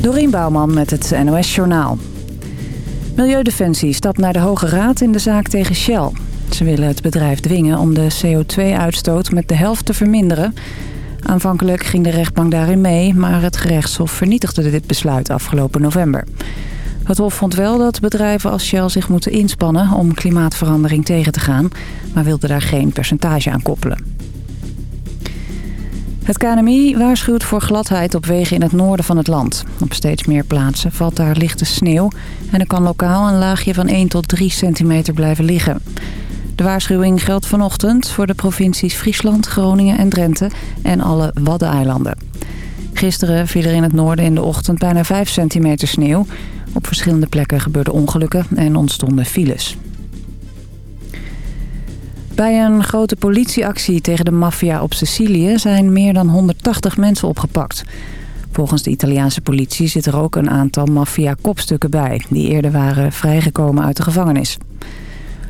Dorien Bouwman met het NOS Journaal. Milieudefensie stapt naar de Hoge Raad in de zaak tegen Shell. Ze willen het bedrijf dwingen om de CO2-uitstoot met de helft te verminderen. Aanvankelijk ging de rechtbank daarin mee... maar het gerechtshof vernietigde dit besluit afgelopen november. Het hof vond wel dat bedrijven als Shell zich moeten inspannen... om klimaatverandering tegen te gaan... maar wilde daar geen percentage aan koppelen. Het KNMI waarschuwt voor gladheid op wegen in het noorden van het land. Op steeds meer plaatsen valt daar lichte sneeuw... en er kan lokaal een laagje van 1 tot 3 centimeter blijven liggen. De waarschuwing geldt vanochtend voor de provincies Friesland, Groningen en Drenthe... en alle Waddeneilanden. Gisteren viel er in het noorden in de ochtend bijna 5 centimeter sneeuw. Op verschillende plekken gebeurden ongelukken en ontstonden files. Bij een grote politieactie tegen de maffia op Sicilië zijn meer dan 180 mensen opgepakt. Volgens de Italiaanse politie zit er ook een aantal maffia-kopstukken bij... die eerder waren vrijgekomen uit de gevangenis.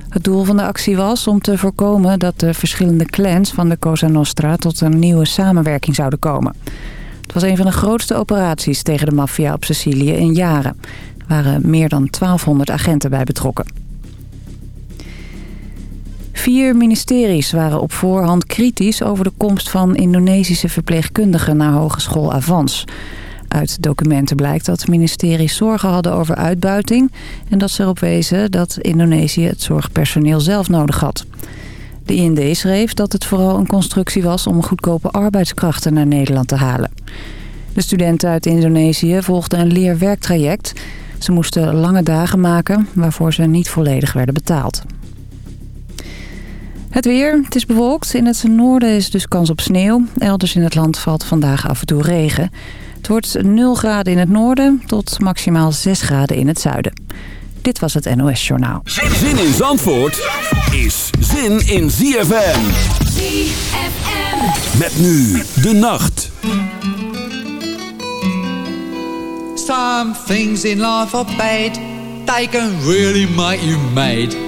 Het doel van de actie was om te voorkomen dat de verschillende clans van de Cosa Nostra... tot een nieuwe samenwerking zouden komen. Het was een van de grootste operaties tegen de maffia op Sicilië in jaren. Er waren meer dan 1200 agenten bij betrokken. Vier ministeries waren op voorhand kritisch over de komst van Indonesische verpleegkundigen naar Hogeschool Avans. Uit documenten blijkt dat ministeries zorgen hadden over uitbuiting... en dat ze erop wezen dat Indonesië het zorgpersoneel zelf nodig had. De IND schreef dat het vooral een constructie was om goedkope arbeidskrachten naar Nederland te halen. De studenten uit Indonesië volgden een leerwerktraject. Ze moesten lange dagen maken waarvoor ze niet volledig werden betaald. Het weer, het is bewolkt. In het noorden is dus kans op sneeuw. Elders in het land valt vandaag af en toe regen. Het wordt 0 graden in het noorden tot maximaal 6 graden in het zuiden. Dit was het NOS Journaal. Zin in Zandvoort is zin in ZFM. ZFM. Met nu de nacht. Some things in life are bad. They can really make you mad.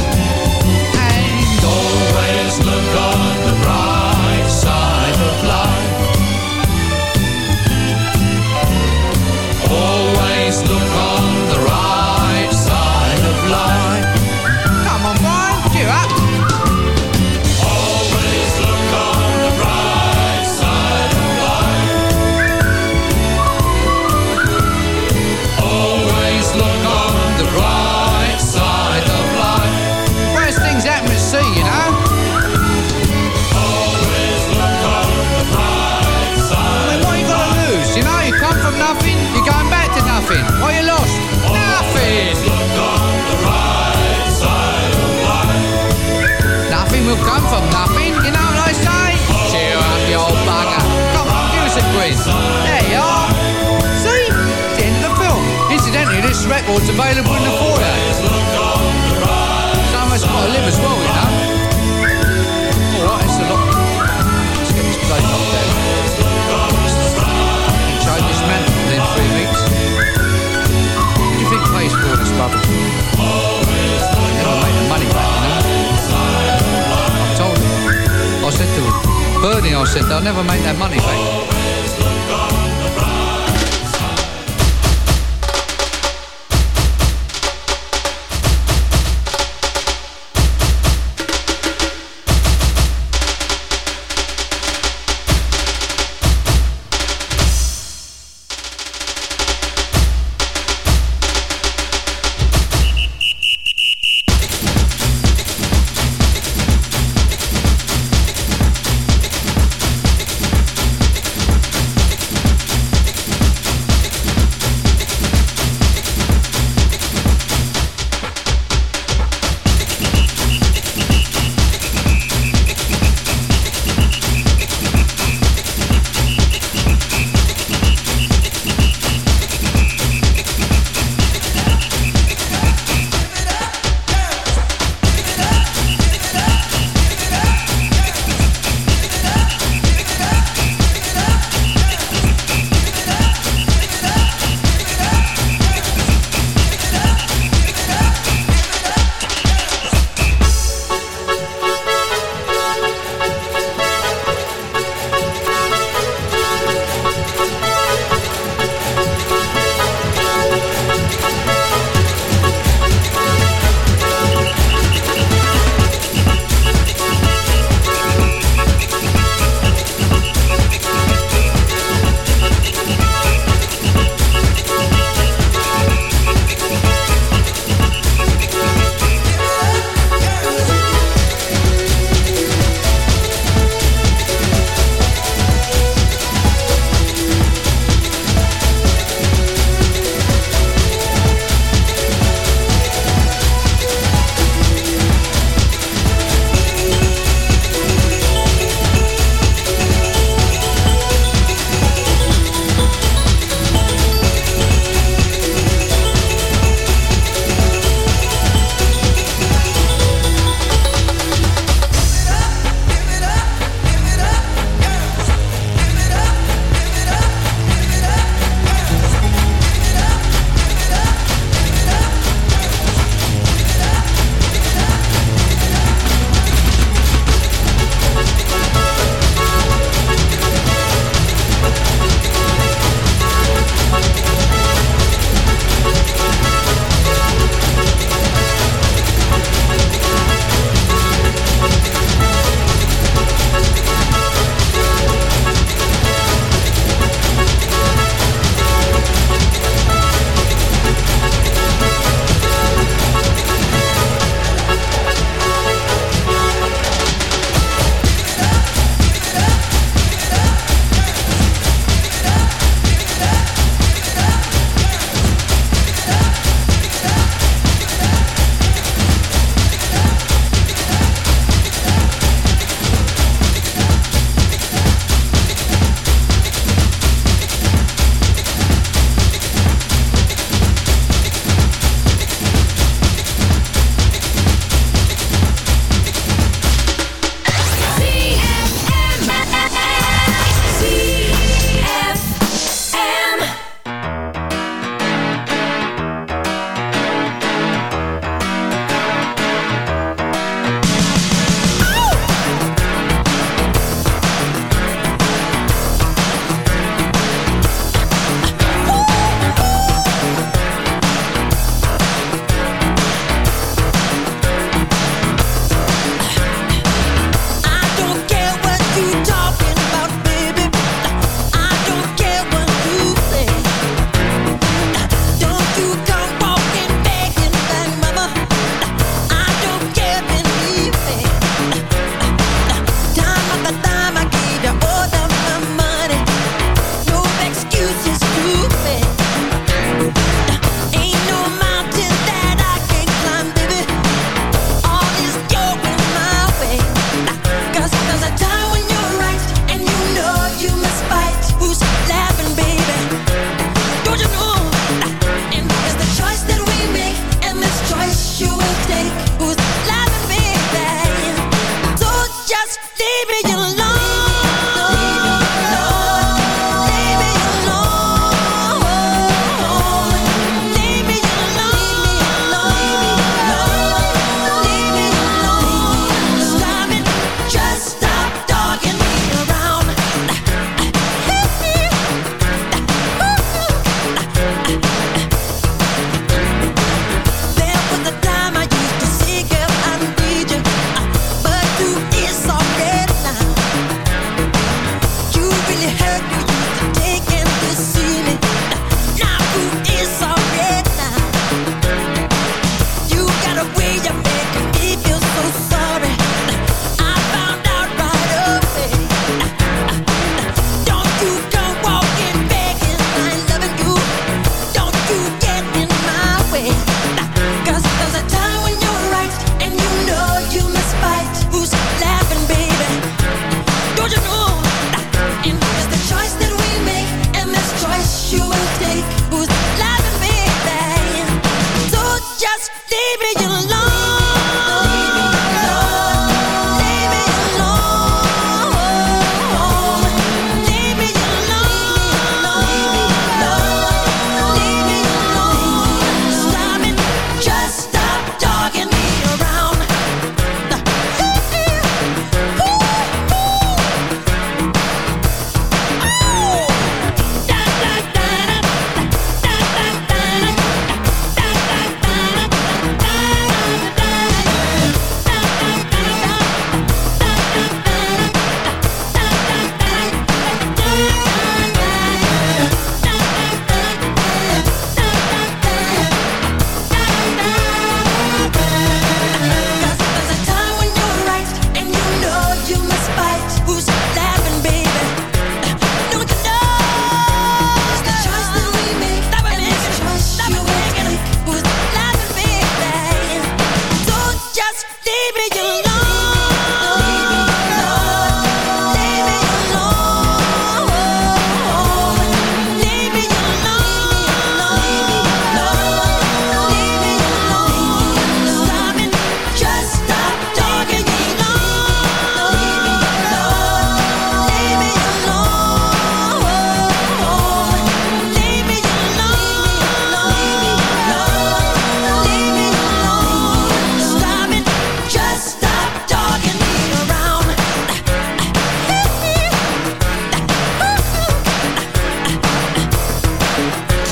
What's available in the foyer. Someone's got to live as well, you know. Alright, it's a lot. Let's get this place up there. Change this man within three weeks. What do you think pays for this rubbish? Never make the money back, you know. I told him. I said to him, Bernie, I said, they'll never make that money back.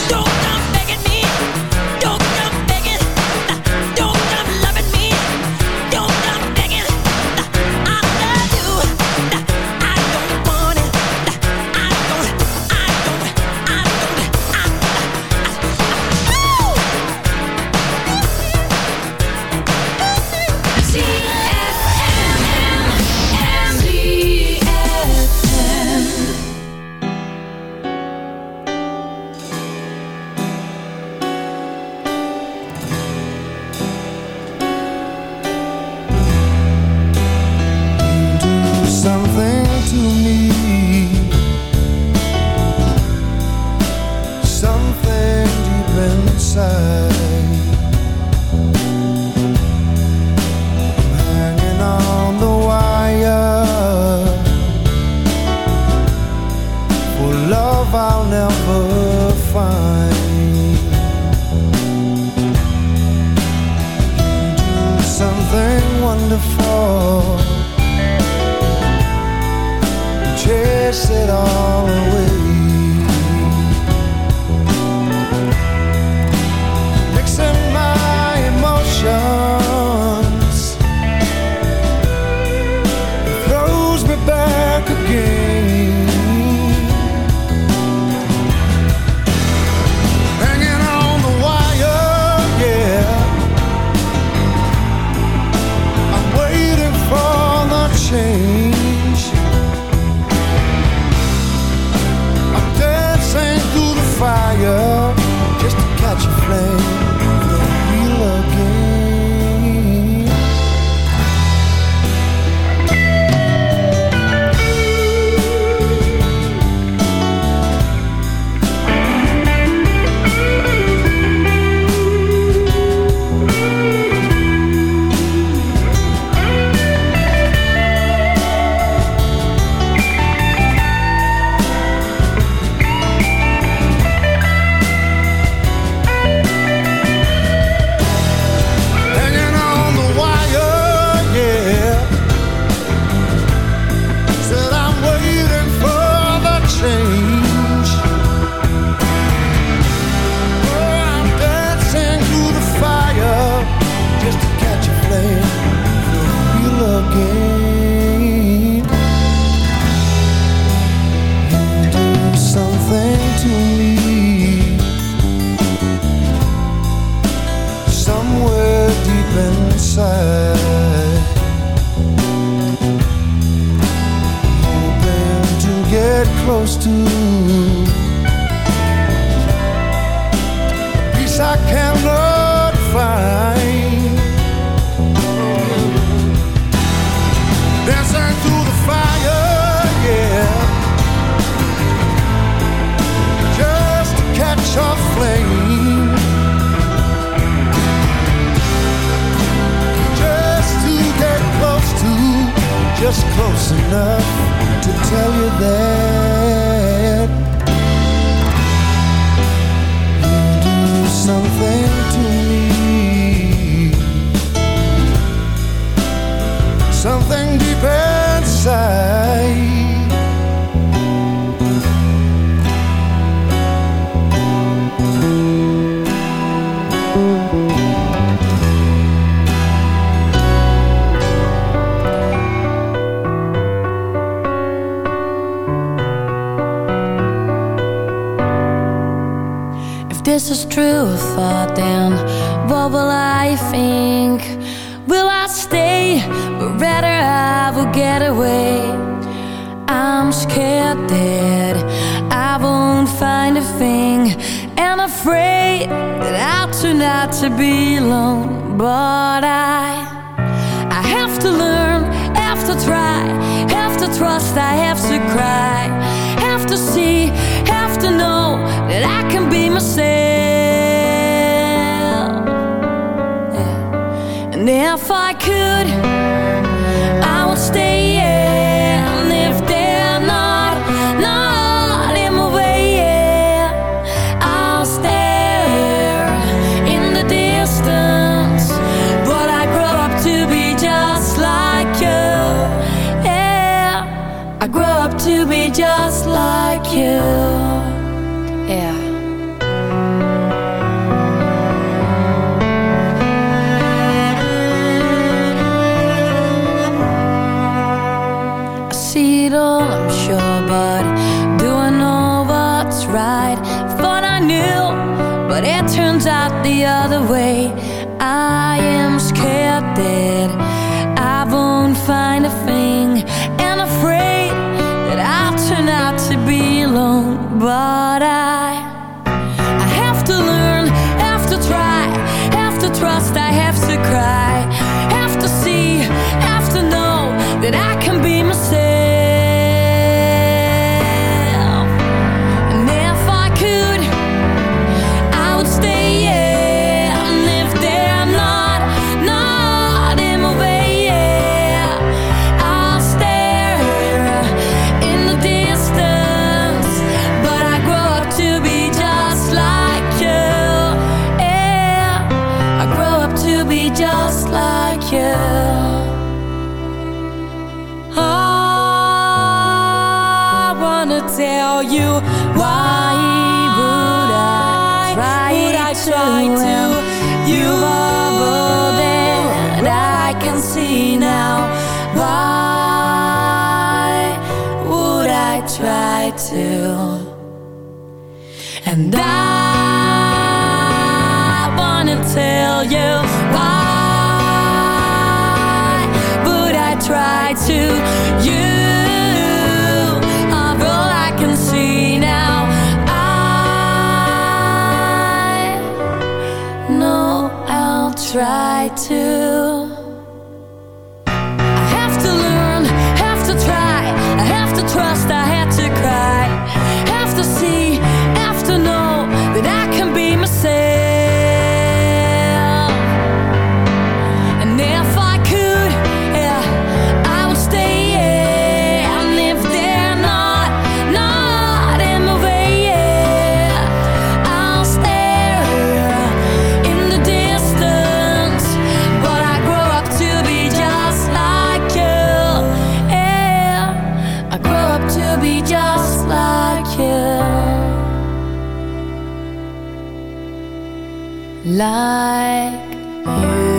To be alone like you.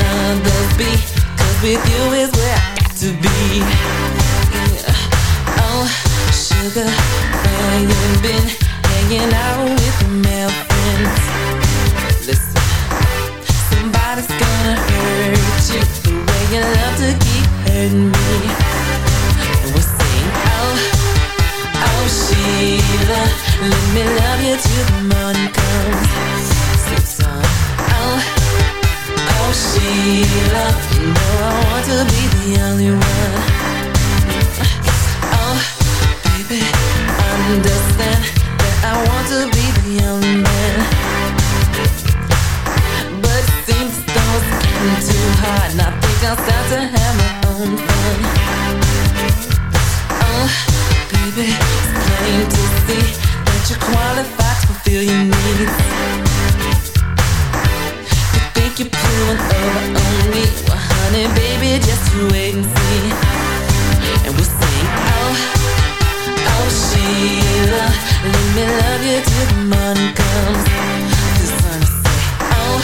Let the others be Cause with you is where I got to be. Yeah. Oh, sugar, where you been? Hanging out with the male friends. Listen, somebody's gonna hurt you. The way you love to keep hurting me. We sing, oh, oh Sheila Let me love you till the morning comes Know I want to be the only one? Oh baby, understand that I want to be the only man. But too hard And I think I'll start to have my own fun. Oh baby, to see That you're to fulfill your needs honey, baby, just wait and see. And we oh, oh, Sheila Let me love you till the morning comes. Say, oh,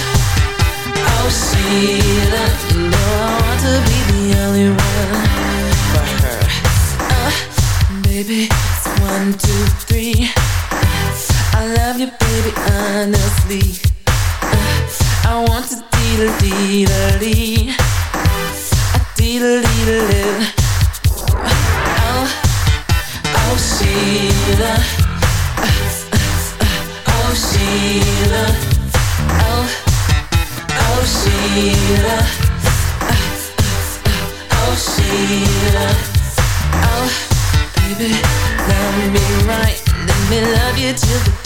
oh, Sheila You know I want to be the only one For her, uh, baby, it's one, two, three. I love you, baby, honestly. I want to let me love you till the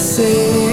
Sing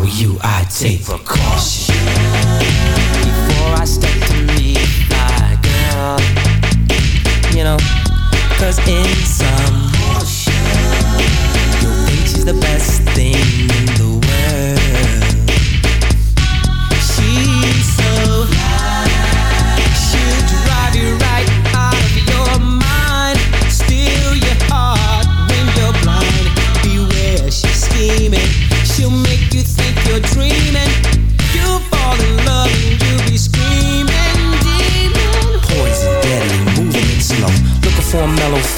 I you, I'd take precaution. Before I step to meet my girl You know, cause in some